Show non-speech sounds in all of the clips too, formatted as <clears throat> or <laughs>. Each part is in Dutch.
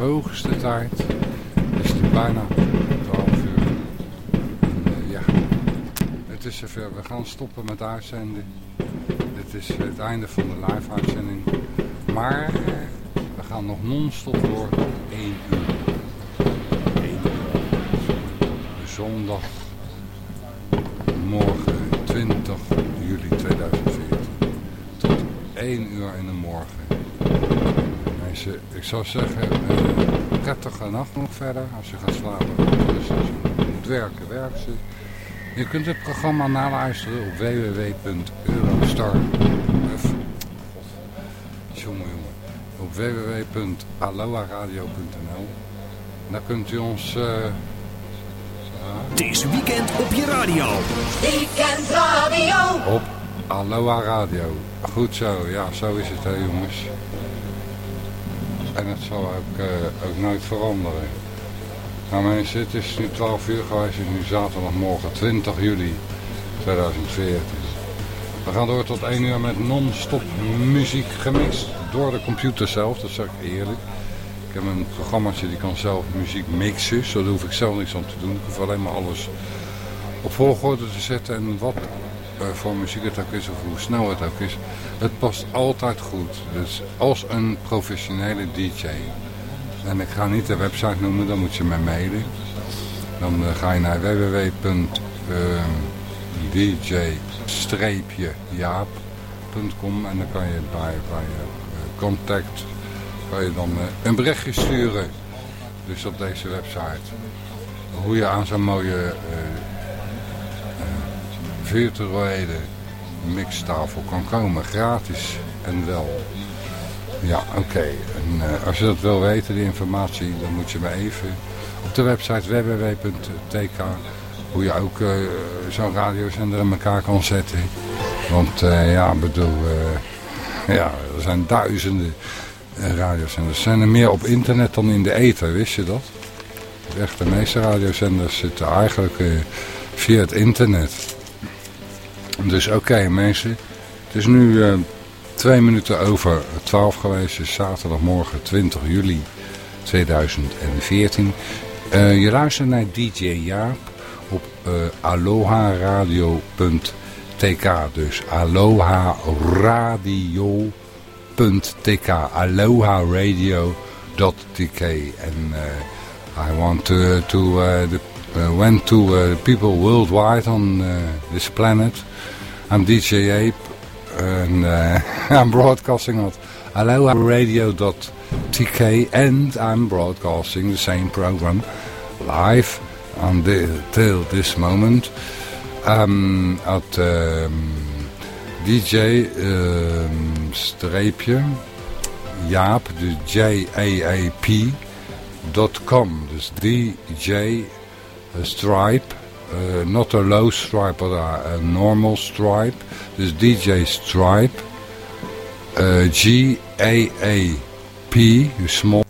hoogste tijd. Het is nu bijna 12 uur. En, eh, ja, het is zover. We gaan stoppen met uitzenden. Dit is het einde van de live uitzending. Maar we gaan nog non-stop door 1 uur. 1 uur. Zondag morgen 20 juli 2014 tot 1 uur in de morgen. Ik zou zeggen, uh, prettige nacht nog verder. Als je gaat slapen, dus als je moet werken, werk ze. Je kunt het programma naluisteren op www.eurostar. Jongen, jongen. Op www.aloaradio.nl. Daar kunt u ons... Uh, Deze weekend op je radio. Weekend Radio. Op Aloha Radio. Goed zo, ja, zo is het hè jongens. En het zal ook, uh, ook nooit veranderen. Nou mensen, het is nu 12 uur geweest, het is nu zaterdagmorgen 20 juli 2014. We gaan door tot 1 uur met non-stop muziek gemixt door de computer zelf, dat zeg ik eerlijk. Ik heb een programmaatje die kan zelf muziek mixen, zo daar hoef ik zelf niks aan te doen. Ik hoef alleen maar alles op volgorde te zetten en wat voor muziek het ook is of hoe snel het ook is. Het past altijd goed, dus als een professionele DJ. En ik ga niet de website noemen, dan moet je mij mailen. Dan uh, ga je naar www.dj-jaap.com en dan kan je bij, bij uh, contact kan je dan een berichtje sturen. Dus op deze website. Hoe je aan zo'n mooie virtuele mixtafel kan komen. Gratis en wel. Ja, oké. En uh, als je dat wil weten, die informatie, dan moet je me even op de website www.tk hoe je ook uh, zo'n radiozender in elkaar kan zetten. Want uh, ja, bedoel, ja, er zijn duizenden radiozenders. Er zijn er meer op internet dan in de ether, wist je dat? Echt, de meeste radiozenders zitten eigenlijk via het internet. Dus oké mensen, het is nu twee minuten over 12 geweest. is zaterdagmorgen 20 juli 2014. Uh, je luistert naar DJ Jaap op uh, aloharadio.tk. Dus aloharadio.tk. aloharadio.tk. En I want to, to went to people worldwide on this planet. I'm DJ Ape. And uh, <laughs> I'm broadcasting on aloha.radio.tk and I'm broadcasting the same program live until this moment um, at um, DJ um, streepje Jaap, dus J-A-A-P dot com, dus DJ uh, stripe uh, not a low stripe, but a, a normal stripe. Dus DJ Stripe. Uh, G-A-A-P, small.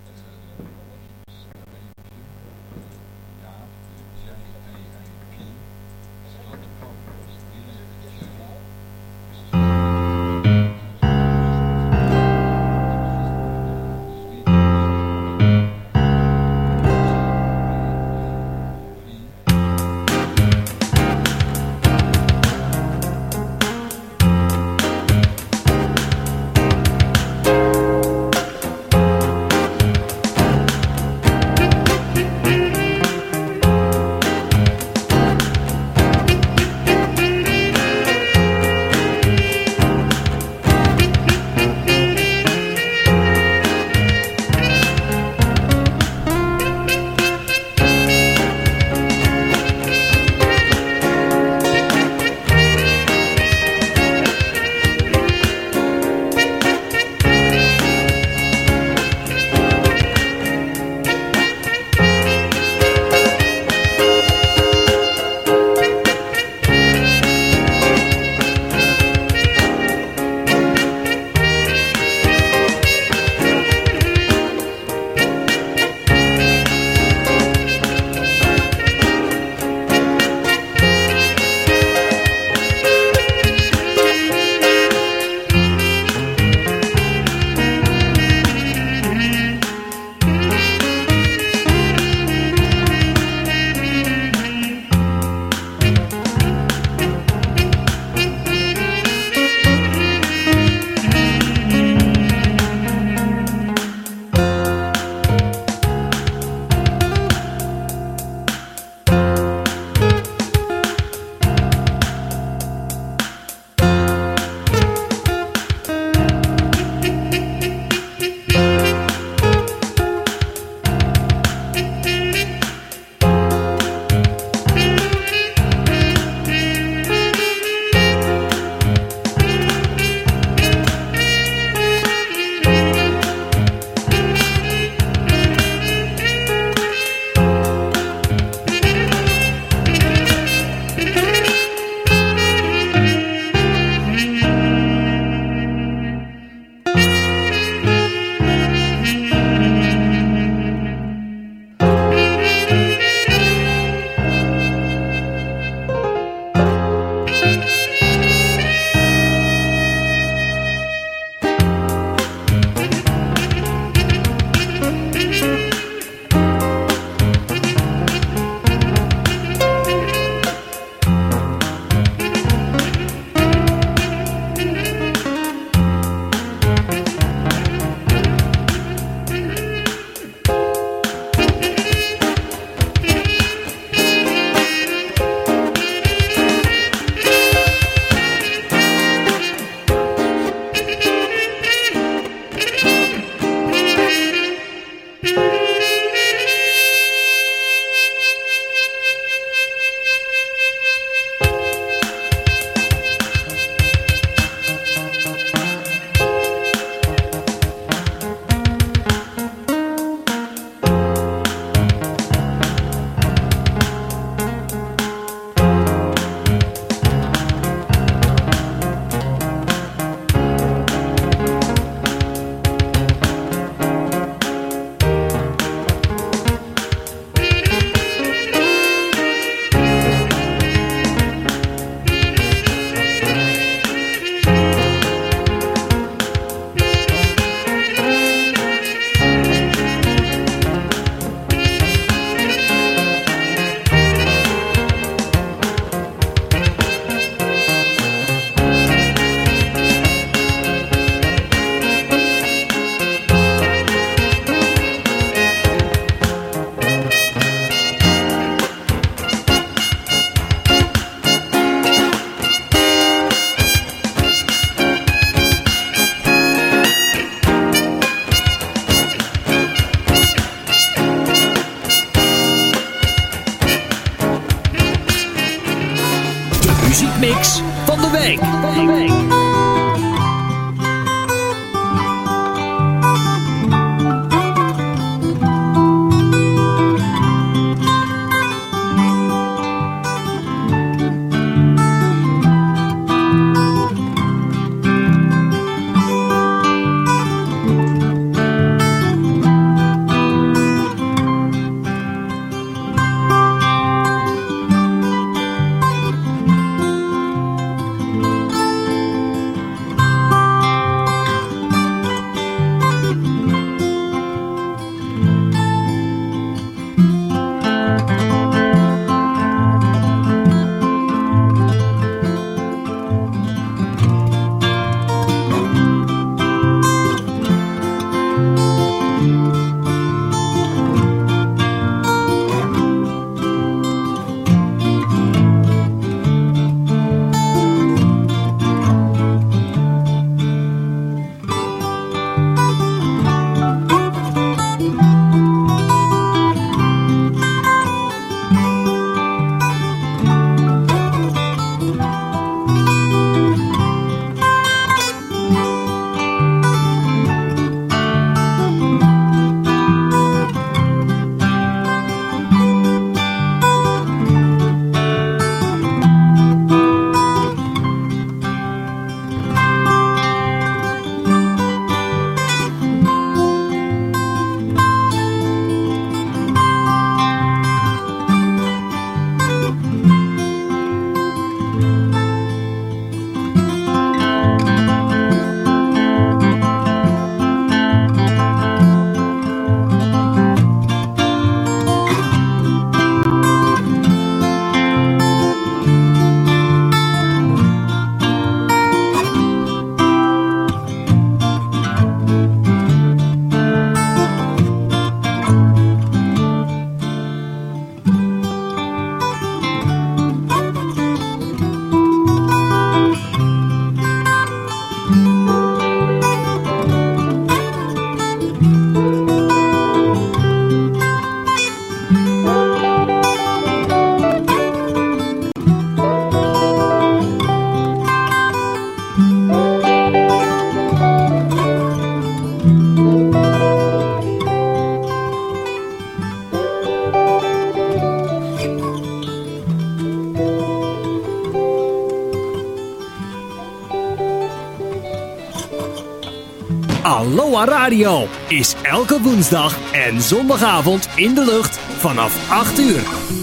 Is elke woensdag en zondagavond in de lucht vanaf 8 uur.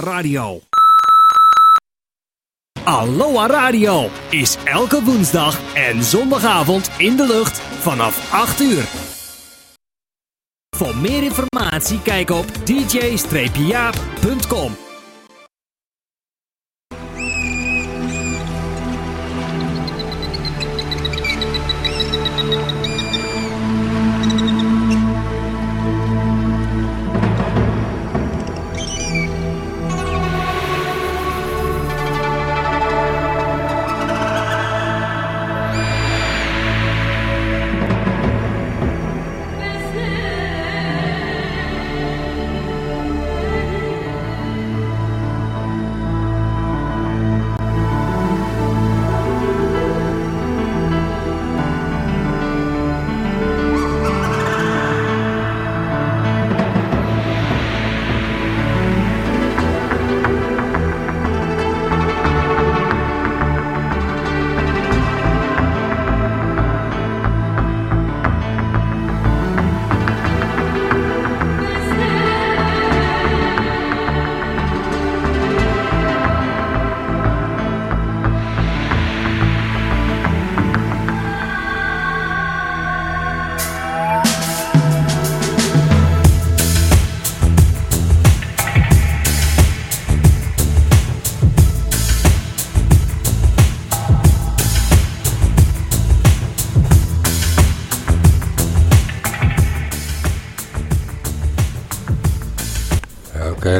Radio. Aloha Radio is elke woensdag en zondagavond in de lucht vanaf 8 uur. Voor meer informatie kijk op dj-jaap.com.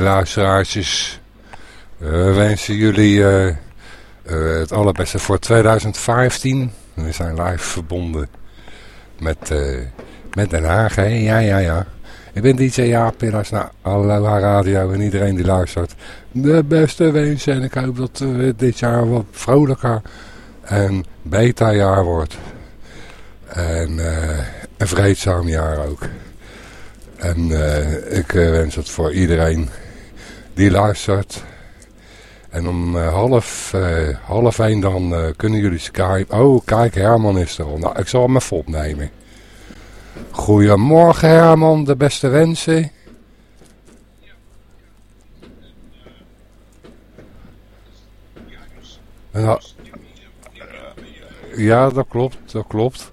luisteraars. We wensen jullie uh, uh, het allerbeste voor 2015. We zijn live verbonden met, met Den Haag. Ja, ja, ja. Ik ben DJ Jaap, helaas naar Aloha Radio en iedereen die luistert. De beste wensen en ik hoop dat dit jaar wat vrolijker en beter jaar wordt. En een vreedzaam jaar ook. En ik wens het voor iedereen die luistert. En om uh, half, uh, half één dan uh, kunnen jullie Skype. Oh, kijk, Herman is er al. Nou, ik zal hem even opnemen. Goedemorgen Herman, de beste wensen. Ja, ja dat klopt, dat klopt.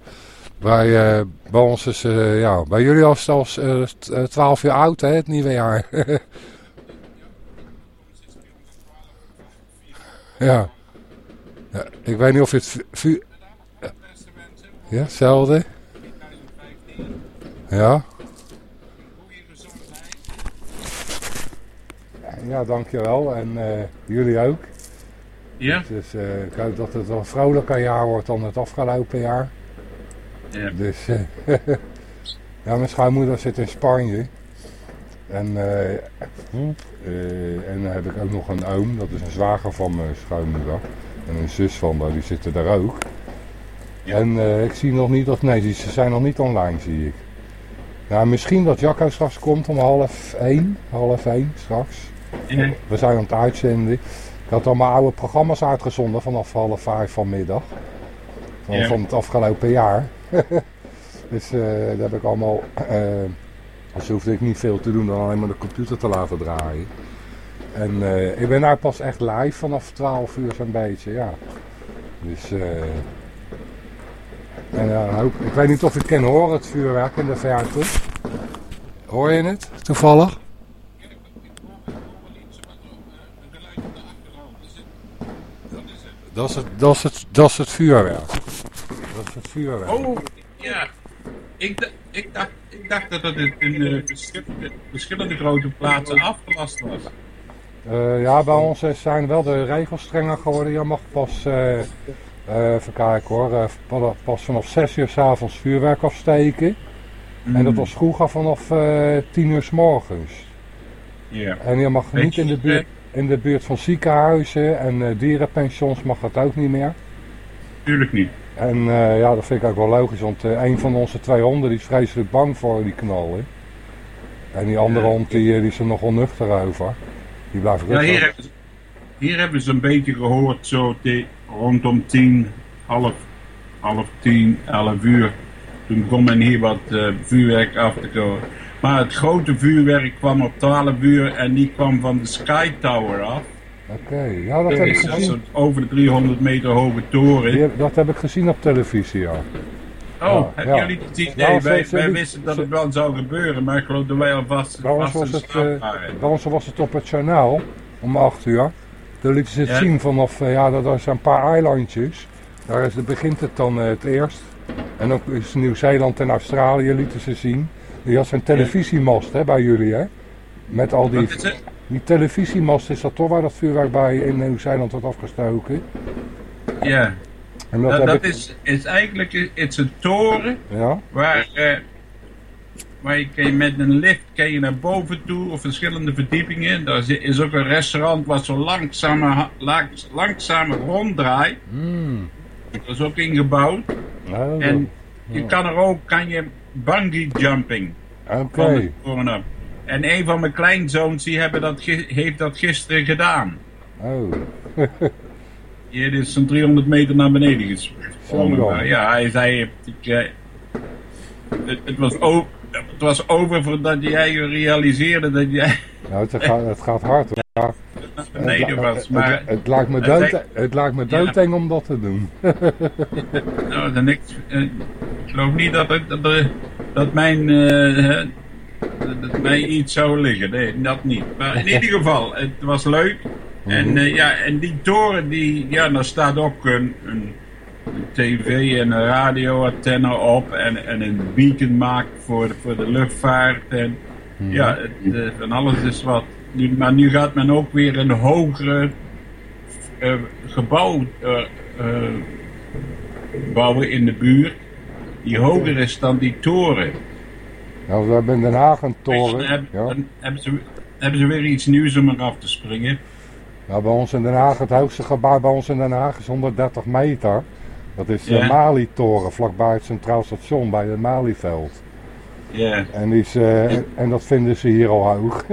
Bij, bij ons is, ja, bij jullie al zelfs 12 jaar oud, hè, het nieuwe jaar. <laughs> Ja. ja. Ik weet niet of het vuur... Ja, hetzelfde. Ja. Ja, dankjewel. En uh, jullie ook. Ja. Dus uh, ik hoop dat het een vrolijker jaar wordt dan het afgelopen jaar. Ja. Dus, uh, <laughs> ja, mijn schoonmoeder zit in Spanje. En, uh, uh, en dan heb ik ook nog een oom, dat is een zwager van mijn schoonmoeder. En een zus van haar, die zitten daar ook. Ja. En uh, ik zie nog niet dat, nee, ze zijn nog niet online, zie ik. Nou, misschien dat Jacco straks komt om half één, half één straks. Ja. We zijn aan het uitzenden. Ik had al mijn oude programma's uitgezonden vanaf half vijf vanmiddag. Van, ja. van het afgelopen jaar. <laughs> dus daar heb ik allemaal... Dus hoefde ik niet veel te doen dan alleen maar de computer te laten draaien. En eh, ik ben daar pas echt live vanaf 12 uur zo'n beetje, ja. Dus, eh en ja, hoop, ik weet niet of ik kan horen het vuurwerk in de verte. Hoor je het toevallig? Dat is het, dat is het, dat is het vuurwerk. Dat is het vuurwerk. Oh, ja. Ik, ik, dacht, ik dacht dat het in eh, verschillende, verschillende grote plaatsen afgelast was. Eh, ja, bij ons eh, zijn wel de regels strenger geworden. Je mag pas, even kijken hoor, pa- pas vanaf 6 uur s'avonds vuurwerk afsteken. En dat was vroeger vanaf eh 10 uur s morgens. Ja. En je mag Weet niet in de buurt, in de buurt van ziekenhuizen en dierenpensions mag dat ook niet meer. Tuurlijk niet. En eh, ja, dat vind ik ook wel logisch, want eh, een van onze twee honden die is vreselijk bang voor die knallen. En die andere Ja. hond die, eh, die is er nog onnuchter over. Die blijft Ja, rustig. hier hebben, ze, hier hebben ze een beetje gehoord, zo te, rondom tien, half, half tien, elf uur. Toen begon men hier wat vuurwerk af te komen. Maar het grote vuurwerk kwam op 12 uur en die kwam van de Sky Tower af. Oké, ja dat heb ik gezien. een over de 300 meter hoge toren. Die heb- dat heb ik gezien op televisie, ja. Oh, hebben ja. jullie het idee? Nou, wij, wisten dat het wel zou gebeuren, maar ik geloof dat wij alvast Bij ons, was het, eh, bij ons was het op het journaal om 8 uur. Toen lieten ze het Ja. zien vanaf, eh, ja, dat zijn een paar eilandjes. Daar is, begint het dan eh, het eerst. En ook is Nieuw-Zeeland en Australië lieten ze zien. Die had zijn televisiemast hè, bij jullie, hè? Met al die? Die televisiemast is dat toch waar dat vuurwerk bij in Nieuw-Zeeland wordt afgestoken. Ja, En dat dat, dat ik, is, is eigenlijk het is een toren Ja, waar, eh, waar je kan met een lift kan je naar boven toe of verschillende verdiepingen. Daar is- ook een restaurant wat zo langzaam, langs, langzaam ronddraait. Hmm. Dat is ook ingebouwd. En je kan er ook kan je bungee jumping Oké. En een van mijn kleinzoons die hebben dat, heeft dat gisteren gedaan. oh. <laughs> Dit is zo'n 300 meter naar beneden gesprongen. Maar ja, hij zei, ik, eh, het, het, was o- het was over voordat jij realiseerde dat jij <laughs> Nou, het, gaat, het gaat hard. hoor. Het, was. Maar het, het lijkt me dood, het lijkt me Ja. doodeng om dat te doen. nou, dan ik, eh, ik geloof niet dat, dat, dat mijn... eh, hè, dat, mij iets zou liggen. Nee, dat niet. Maar in ieder geval, het was leuk. En, eh, ja, en die toren, die, ja, daar staat ook een, een, een tv en een radioantenne op. En, en een beacon maakt voor, de- voor de luchtvaart. En ja, het, eh, van alles is wat. Nu, maar nu gaat men ook weer een hogere eh, gebouw bouwen in de buurt. Die hoger is dan die toren. Nou, we hebben in Den Haag een toren. dan, heb- Ja. hebben, ze, hebben ze weer iets nieuws om eraf te springen. Nou, bij ons in Den Haag, het hoogste gebouw bij ons in Den Haag is 130 meter. Dat is de. Mali-toren, vlakbij het Centraal Station, bij het Malieveld. Ja. En, is, eh, en, en dat vinden ze hier al hoog.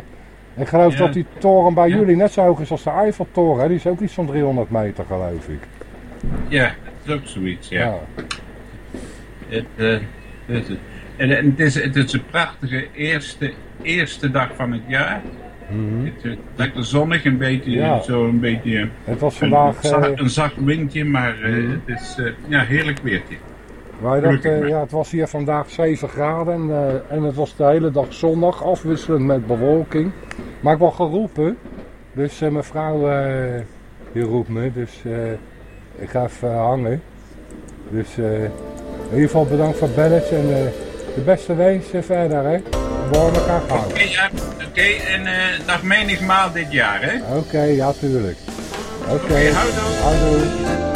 <laughs> ik geloof dat die toren bij jullie net zo hoog is als de Eiffeltoren. hè. Die is ook iets van 300 meter, geloof ik. Ja, dat is ook zoiets, ja. Ja. Het, het is het. En, en het, is, het is een prachtige eerste, eerste dag van het jaar. Mhm. Het lekker zonnig, een beetje, Ja. zo een beetje Het was een, vandaag... za- eh, een zacht windje, maar eh, Mhm. het is eh, ja, heerlijk weertje. Wij maar. ja, het was hier vandaag 7 graden en, en het was de hele dag zonnig, afwisselend met bewolking. Maar ik word geroepen, dus eh, mijn vrouw eh, die roept me, dus ik ga even hangen. Dus in ieder geval bedankt voor het belletje en de beste wensen verder, hè. We horen elkaar gauw. Oké, ja, oké, en eh nog menigmaal dit jaar, hè? Oké, ja, tuurlijk. Oké, Oké, houdoe. houdoe.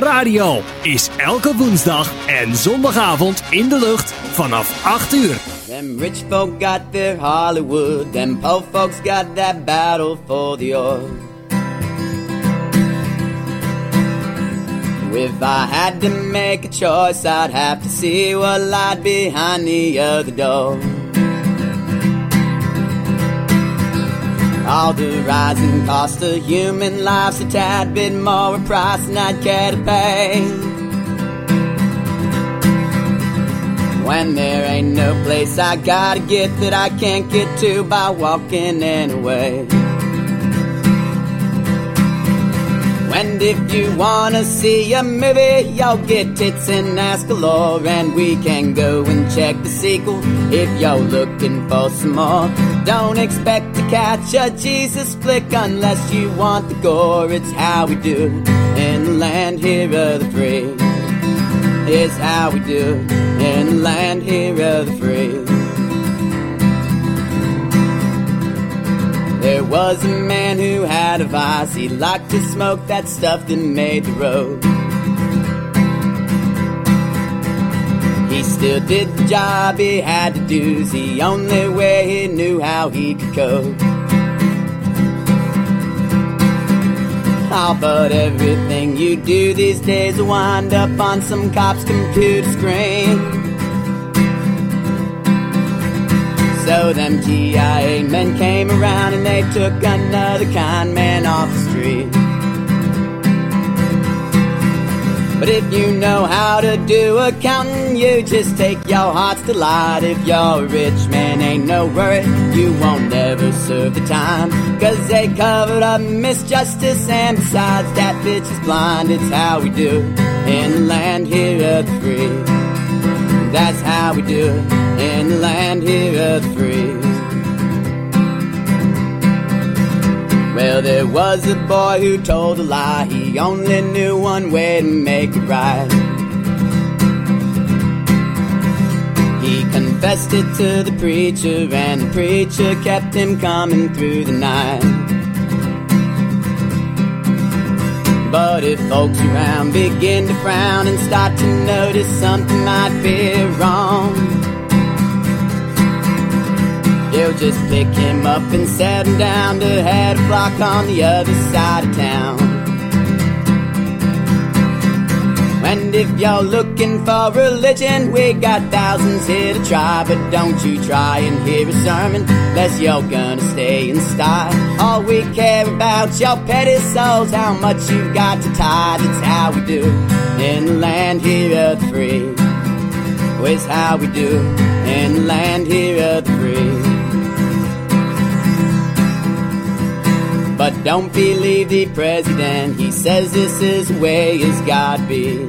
Radio is elke woensdag en zondagavond in de lucht vanaf 8 uur. Them rich folk got their Hollywood, them poor folks got that battle for the oil. If I had to make a choice, I'd have to see what lied behind the other door. All the rising cost of human life's a tad bit more a price than I'd care to pay. When there ain't no place I gotta get that I can't get to by walking anyway. And if you wanna see a movie, y'all get tits and ask galore, and we can go and check the sequel if y'all looking for some more. Don't expect catch a Jesus flick unless you want the gore. It's how we do in the land here of the free. It's how we do in the land here of the free. There was a man who had a vice. He liked to smoke that stuff that made the road. He still did the job he had to do. The only way he knew how he could cope. Oh, but everything you do these days will wind up on some cop's computer screen. So them GIA men came around and they took another con man off the street. But if you know how to do accounting, you just take your heart's delight. If you're a rich man, ain't no worry, you won't ever serve the time. Cause they covered up misjustice, and besides, that bitch is blind. It's how we do in the land here of the free. That's how we do in the land here of the free. Well, there was a boy who told a lie. He only knew one way to make it right. He confessed it to the preacher, and the preacher kept him coming through the night. But if folks around begin to frown and start to notice something might be wrong, they'll just pick him up and set him down to flock on the other side of town. And if you're looking for religion, we got thousands here to try. But don't you try and hear a sermon, unless you're gonna stay in style. All we care about your petty souls, how much you've got to tithe. That's how we do in the land here of the free. It's how we do in the land here of the free. But don't believe the president, he says this is the way his God be.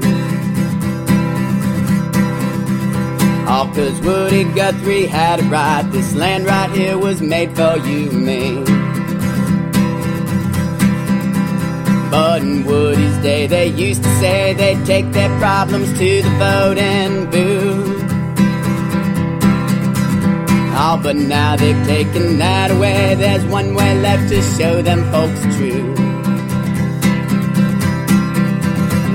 All cause Woody Guthrie had it right. This land right here was made for you and me. But in Woody's day, they used to say they'd take their problems to the vote and boo. Oh, but now they've taken that away. There's one way left to show them folks true.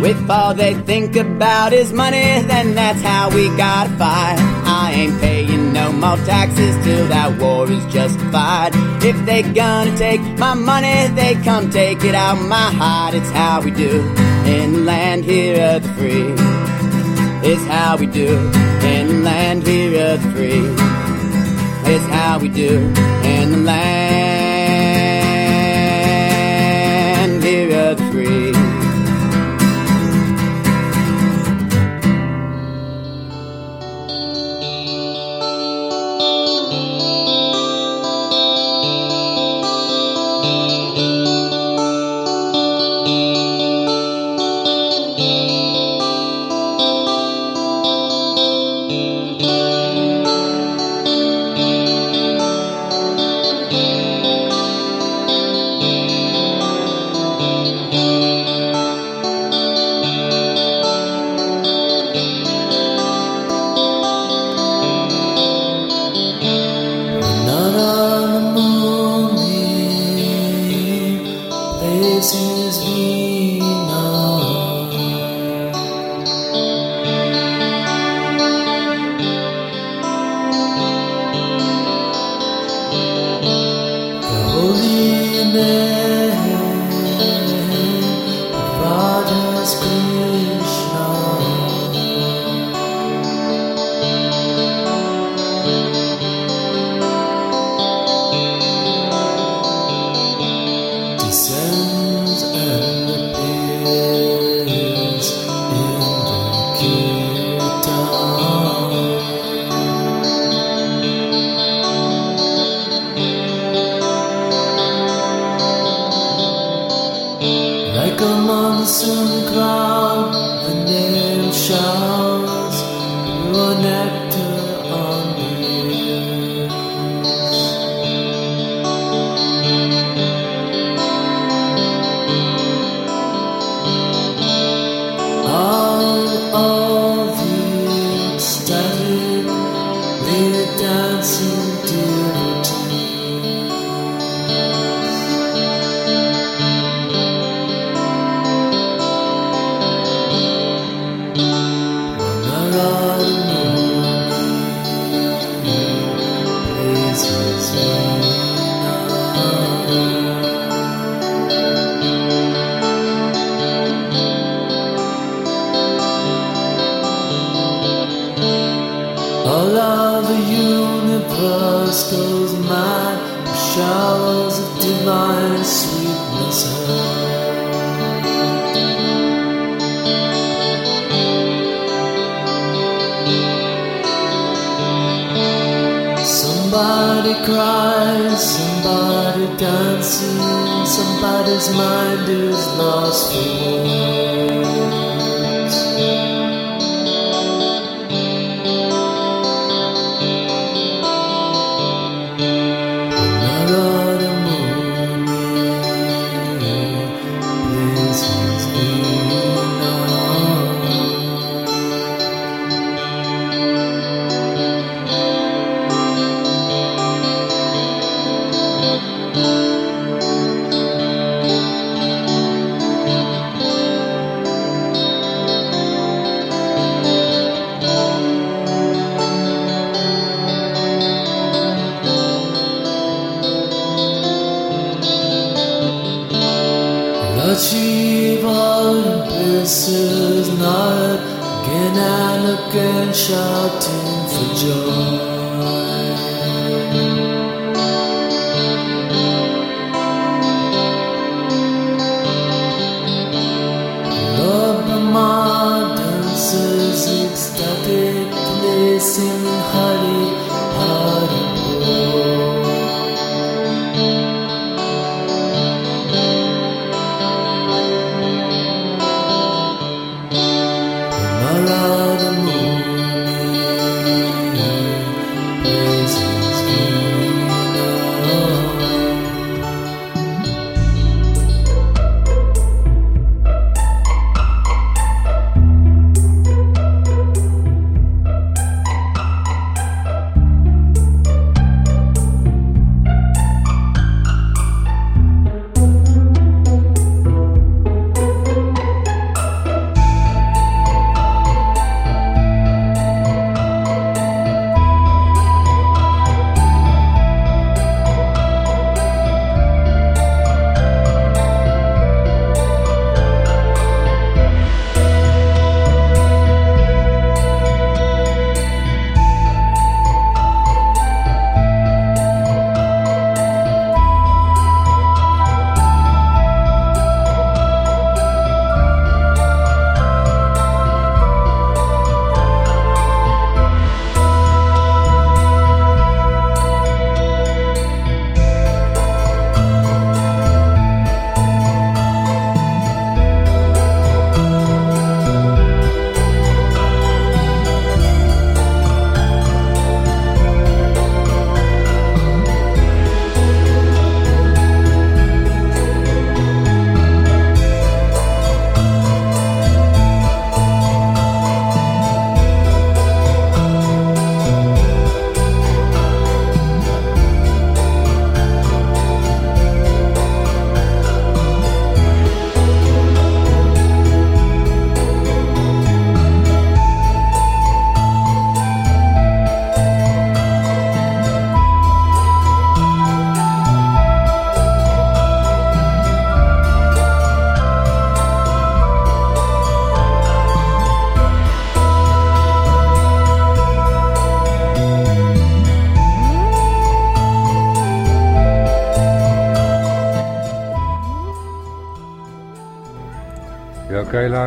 If all they think about is money, then that's how we gotta fight. I ain't paying no more taxes till that war is justified. If they gonna take my money, they come take it out my heart. It's how we do in the land here of the free. It's how we do in the land here of the free. It's how we do. In the land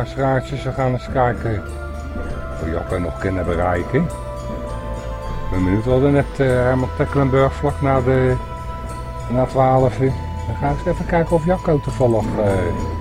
luisteraartjes, we gaan eens kijken of we nog kunnen bereiken. Ik ben benieuwd, we hadden net uh, Herman Tecklenburg vlak na de na 12 uur. Gaan we eens even kijken of Jacco toevallig... eh,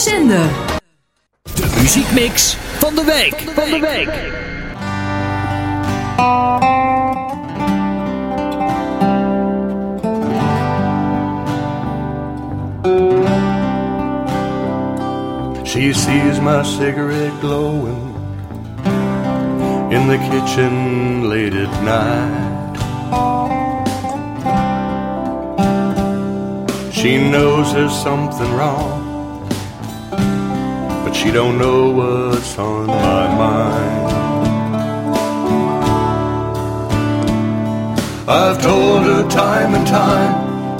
zender. De muziekmix van de week. Van de week. She sees my cigarette glowing in the kitchen late at night. She knows there's something wrong, but she don't know what's on my mind. I've told her time and time,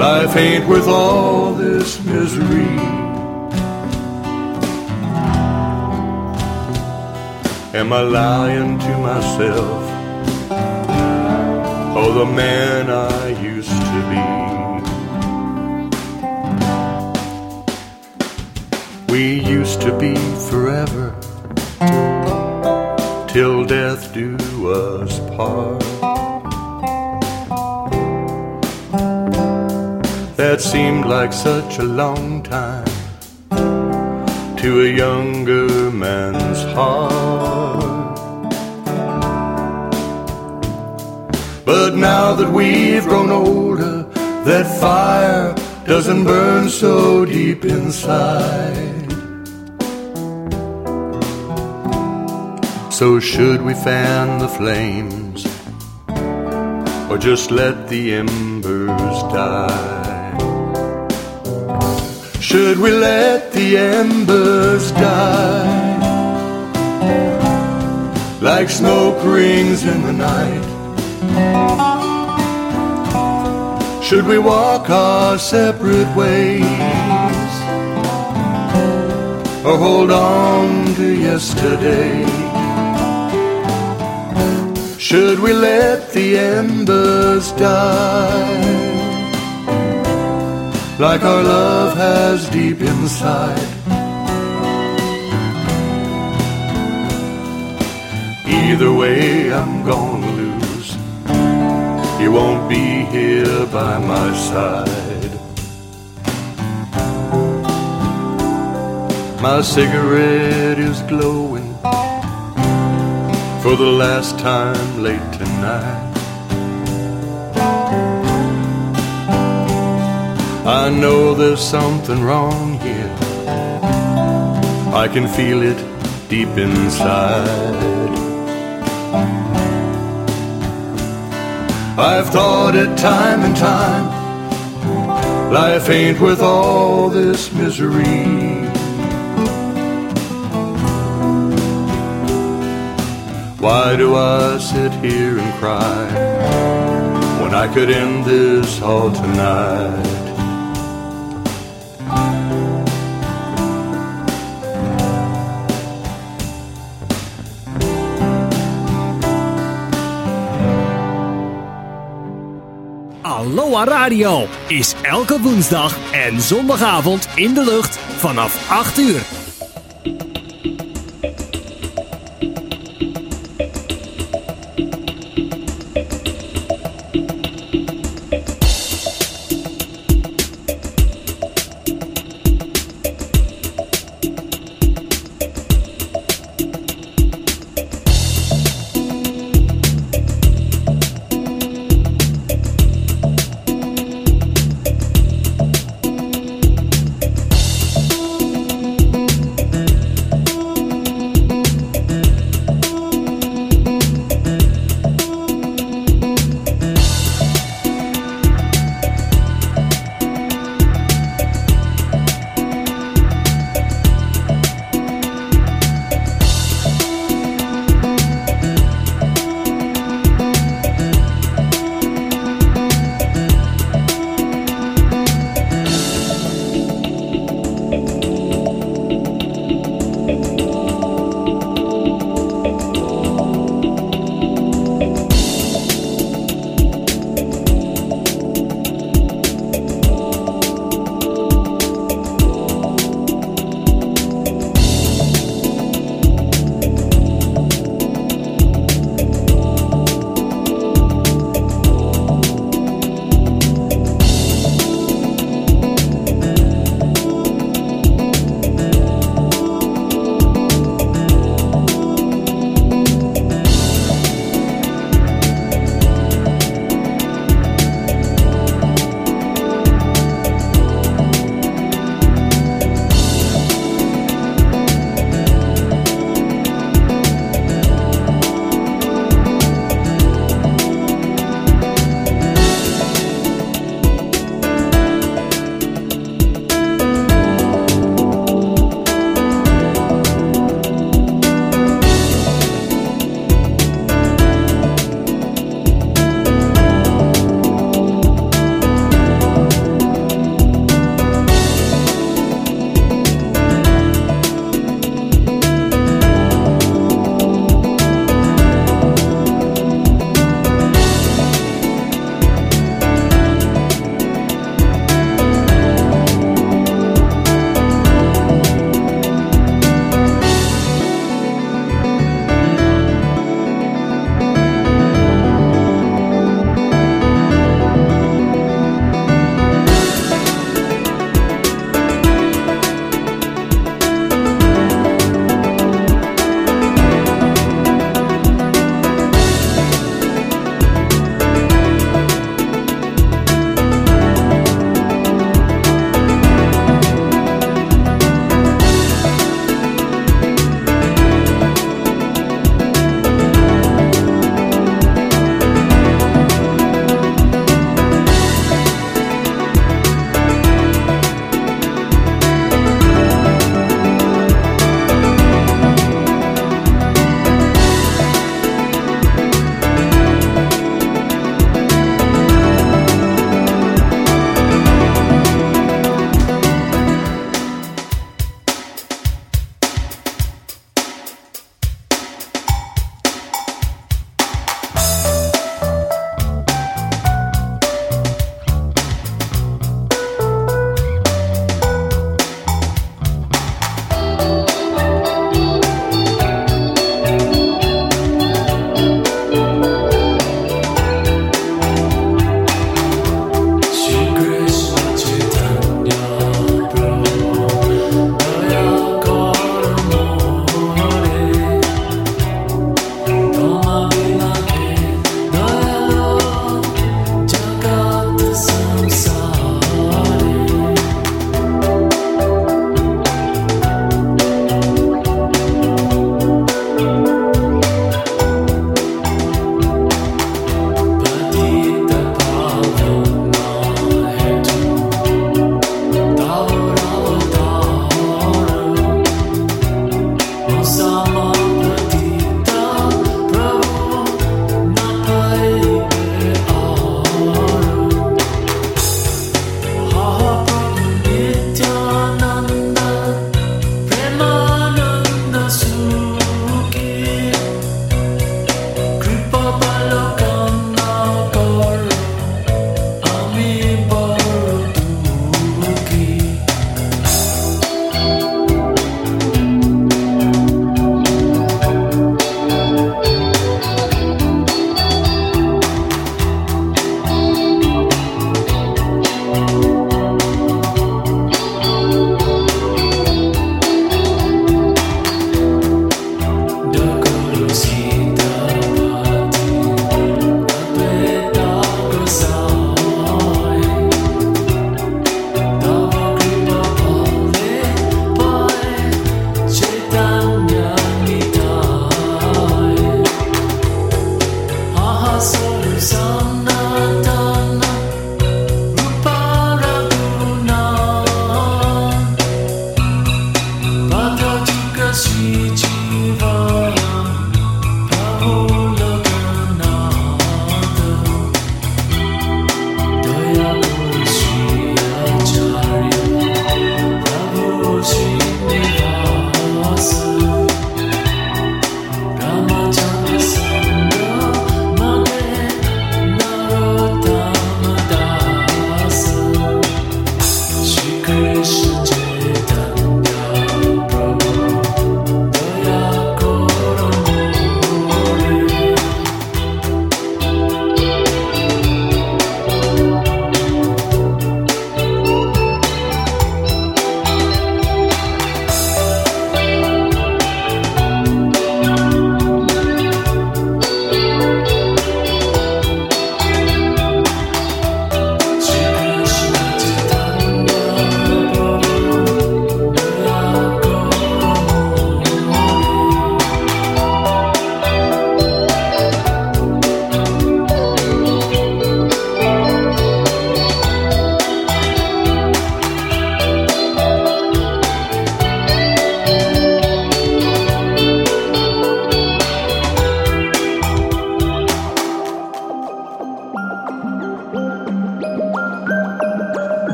life ain't worth all this misery. Am I lying to myself? Oh, the man I used to be. We used to be forever till death do us part. That seemed like such a long time to a younger man's heart. But now that we've grown older, that fire doesn't burn so deep inside. So, should we fan the flames or just let the embers die? Should we let the embers die? Like smoke rings in the night. Should we walk our separate ways? Or hold on to yesterday? Should we let the embers die? Like our love has deep inside. Either way, I'm gonna lose. You won't be here by my side. My cigarette is glowing for the last time late tonight. I know there's something wrong here. I can feel it deep inside. I've thought it time and time. Life ain't worth all this misery. Why do I sit here and cry when I could end this all tonight? Aloha Radio is elke woensdag en zondagavond in de lucht vanaf 8 uur.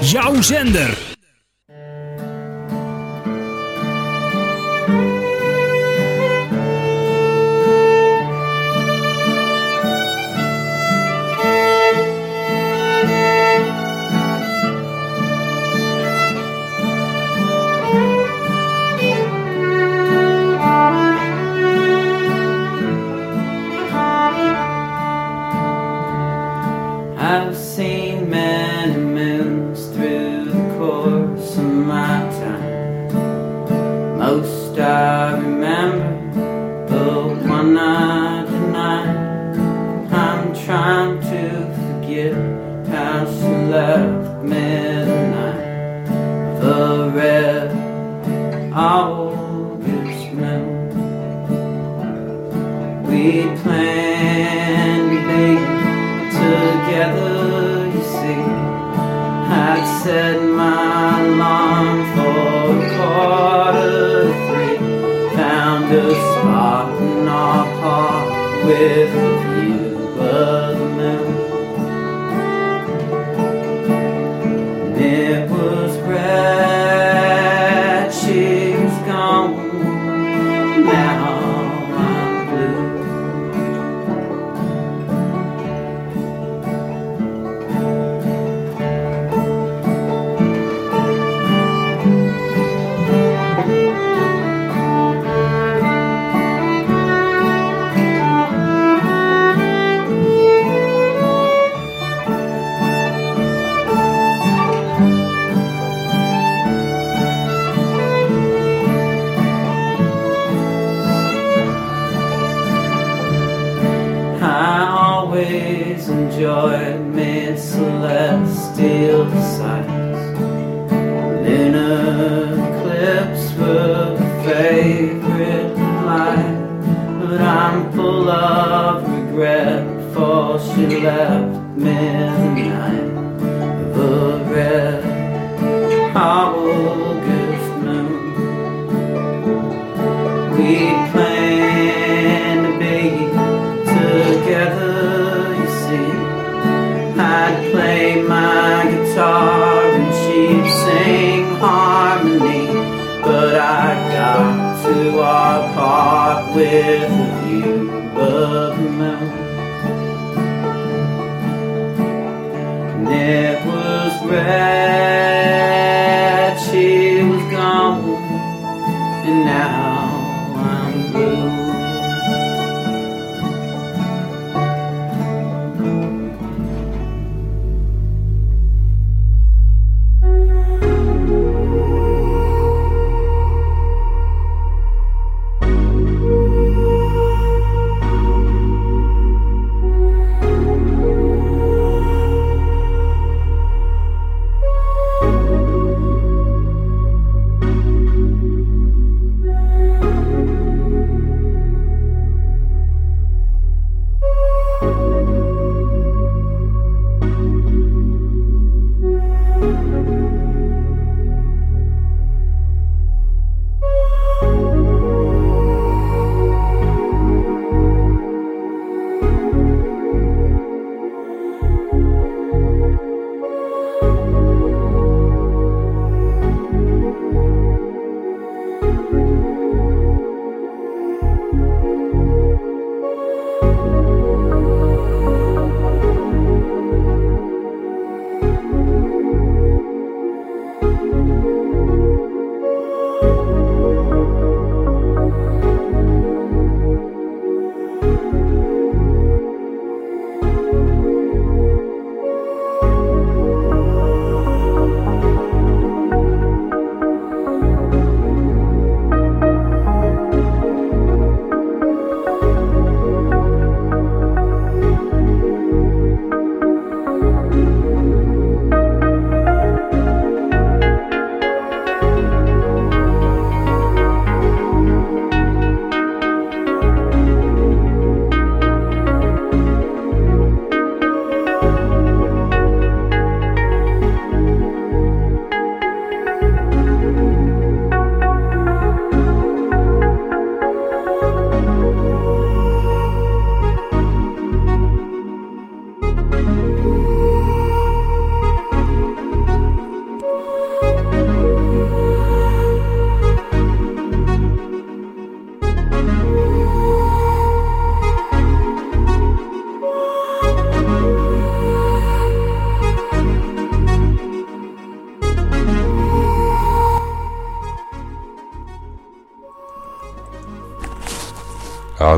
Jouw zender.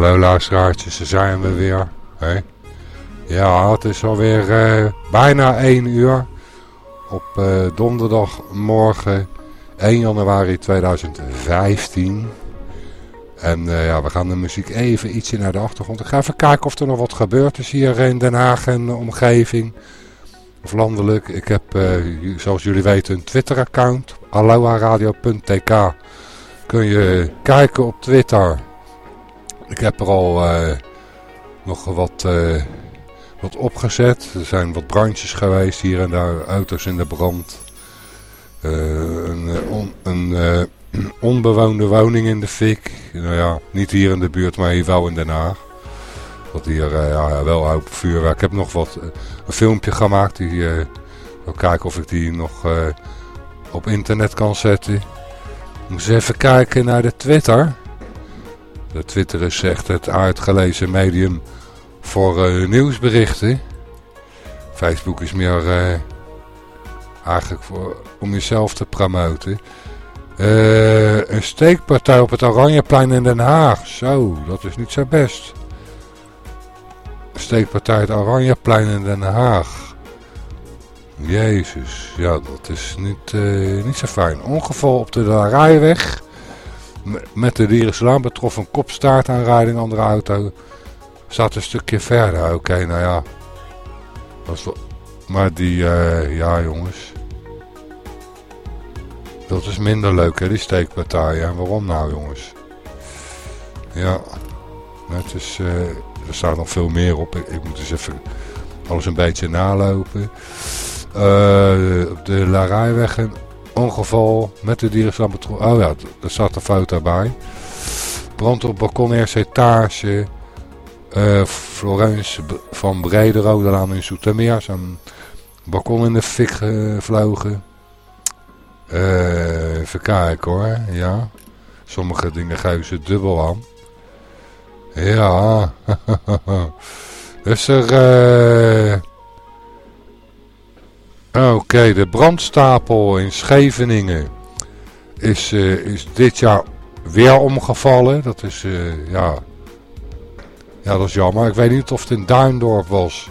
Hallo luisteraartjes, daar zijn we weer. Ja, het is alweer uh, bijna 1 uur op uh, donderdagmorgen 1 januari 2015. En uh, ja, we gaan de muziek even ietsje naar de achtergrond. Ik ga even kijken of er nog wat gebeurd is hier in Den Haag en de omgeving. Of landelijk. Ik heb, zoals jullie weten, een Twitter-account. aloha Kun je kijken op Twitter. Ik heb er al uh, nog wat, uh, wat opgezet. Er zijn wat brandjes geweest hier en daar. Auto's in de brand. Uh, een on, een <clears throat> onbewoonde woning in de fik. Nou ja, niet hier in de buurt, maar hier wel in Den Haag. Wat hier ja, wel hoop vuurwerk. Ik heb nog wat, een filmpje gemaakt. Die, wil kijken of ik die nog op internet kan zetten. Ik moest even kijken naar de Twitter. De Twitter is echt het uitgelezen medium voor uh, nieuwsberichten. Facebook is meer uh, eigenlijk voor, om jezelf te promoten. Uh, een steekpartij op het Oranjeplein in Den Haag. Zo, dat is niet zo best. Steekpartij het Oranjeplein in Den Haag. Jezus, ja dat is niet, niet zo fijn. Ongeval op de rijweg met de dierenslaan betrof een kopstaartaanrijding. Andere auto zat een stukje verder. Oké, nou ja. Was. Maar die, uh, ja jongens. Dat is minder leuk hè, die steekpartijen. En waarom nou jongens? Ja. Het is, uh, er staat nog veel meer op. Ik, moet dus even alles een beetje nalopen. Uh, op de Larijweg ongeval met de dierenstam betrokken. Oh ja, er zat een foto bij. Brand op balkon eerste etage. Uh, Florence van Brederode aan in Soetermeer. Zijn balkon in de fik gevlogen. Uh, even kijken hoor. Ja. Sommige dingen geven ze dubbel aan. Ja. <laughs> dus er... Uh, Oké, de brandstapel in Scheveningen is, uh, is dit jaar weer omgevallen. Dat is, uh, ja... Ja, dat is jammer. Ik weet niet of het in Duindorp was.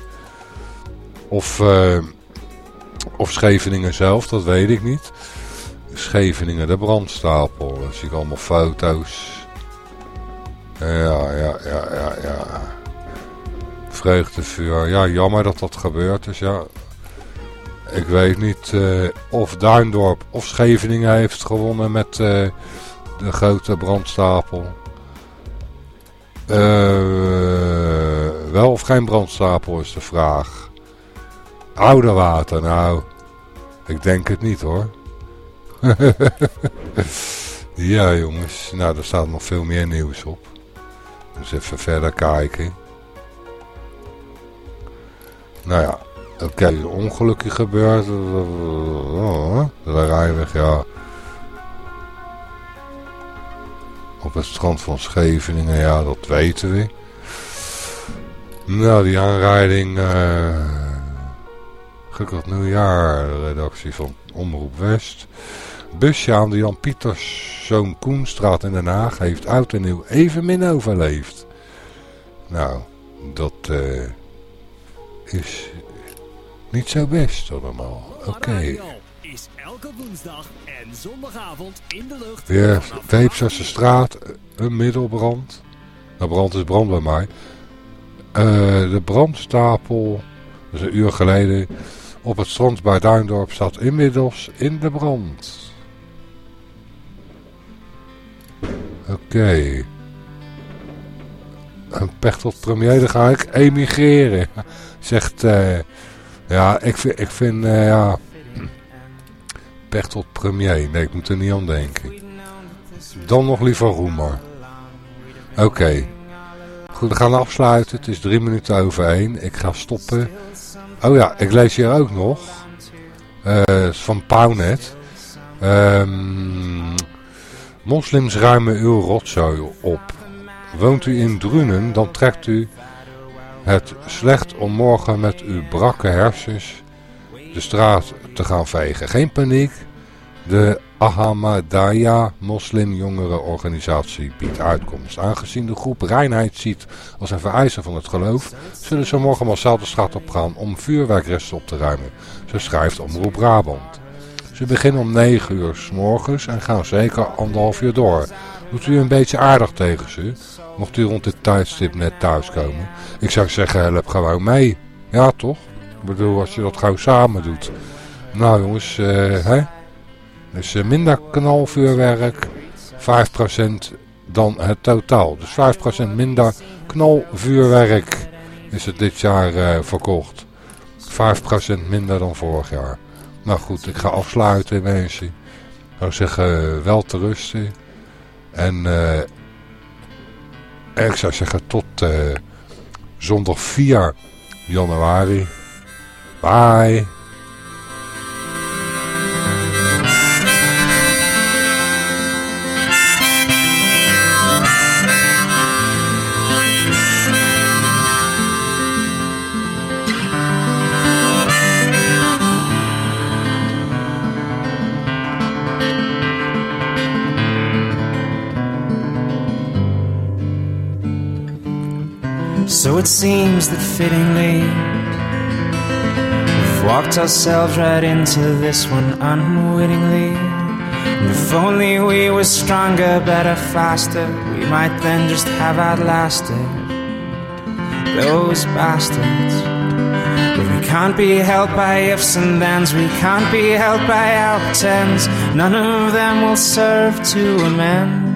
Of, uh, of Scheveningen zelf, dat weet ik niet. Scheveningen, de brandstapel. Dan zie ik allemaal foto's. Ja, ja, ja, ja, ja. Vreugdevuur. Ja, jammer dat dat gebeurt is, ja. Ik weet niet uh, of Duindorp of Scheveningen heeft gewonnen met uh, de grote brandstapel. Uh, wel of geen brandstapel is de vraag. Ouderwater, nou, ik denk het niet hoor. <laughs> ja jongens, nou er staat nog veel meer nieuws op. Dus even verder kijken. Nou ja, Oké, okay, ongelukje gebeurd. De rijweg, ja. Op het strand van Scheveningen, ja, dat weten we. Nou, die aanrijding... Uh, gelukkig nieuwjaar, redactie van Omroep West. Busje aan de Jan Pieters Zoon Koenstraat in Den Haag heeft oud en nieuw evenmin overleefd. Nou, dat uh, is niet zo best allemaal. Oké. Okay. is elke woensdag en zondagavond in de lucht. Weer straat, een middelbrand. Nou, brand is brand bij mij. Uh, de brandstapel, dus een uur geleden, op het strand bij Duindorp staat inmiddels in de brand. Oké. Okay. Een Pechtold premier, dan ga ik emigreren. <laughs> Zegt... Uh, ja, ik vind, ik vind uh, ja, Pechtold premier. Nee, ik moet er niet aan denken. Dan nog liever Roemer. Oké. Goed, we gaan afsluiten. Het is drie minuten over één. Ik ga stoppen. Oh ja, ik lees hier ook nog. Uh, van Pownet. Um, moslims ruimen uw rotzooi op. Woont u in Drunen, dan trekt u het slecht om morgen met uw brakke hersens de straat te gaan vegen. Geen paniek. De Ahmadiyya moslimjongerenorganisatie biedt uitkomst. Aangezien de groep reinheid ziet als een vereiste van het geloof, zullen ze morgen massaal de straat op gaan om vuurwerkresten op te ruimen. Zo schrijft Omroep Brabant. Ze beginnen om 9 uur s morgens en gaan zeker anderhalf uur door. Doet u een beetje aardig tegen ze, mocht u rond dit tijdstip net thuiskomen. Ik zou zeggen, help gewoon mee. Ja, toch? Ik bedoel, als je dat gauw samen doet. Nou jongens, eh, hè? Dus eh, minder knalvuurwerk, 5% dan het totaal. Dus 5% minder knalvuurwerk is het dit jaar eh, verkocht. 5% minder dan vorig jaar. Nou goed, ik ga afsluiten mensen. Ik zou zeggen, wel te rusten. En ik zou zeggen tot eh, zondag 4 januari. Bye. So it seems that fittingly we've walked ourselves right into this one unwittingly. And if only we were stronger, better, faster, we might then just have outlasted those bastards. But we can't be helped by ifs and thens, we can't be helped by our pretends. None of them will serve to amend.